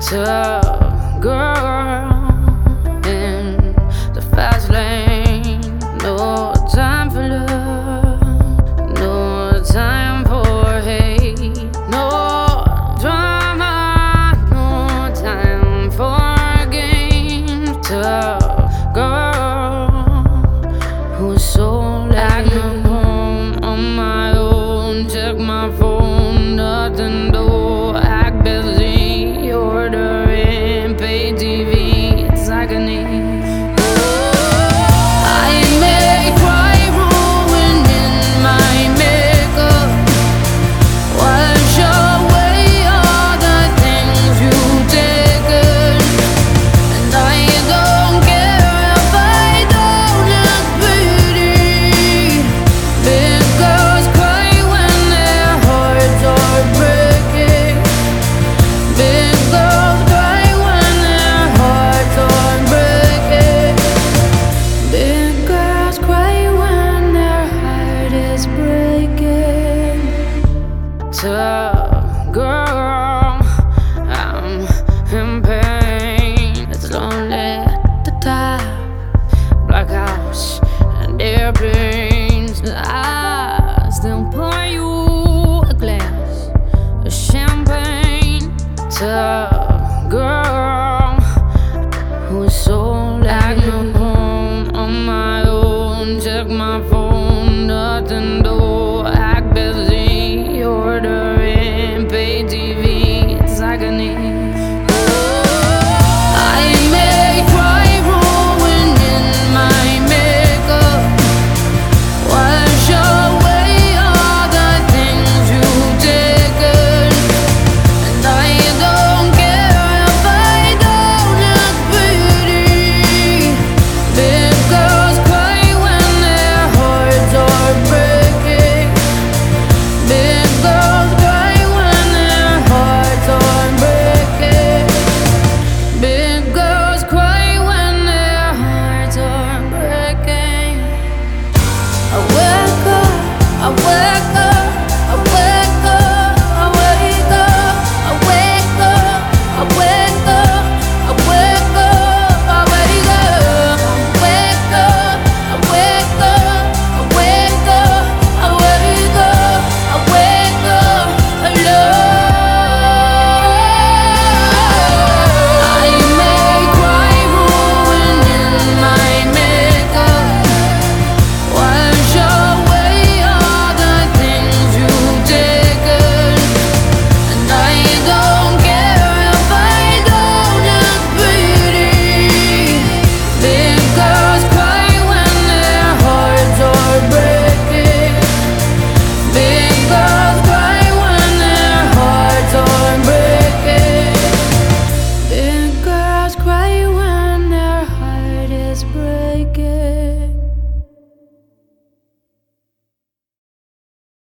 tough. Girl, morning.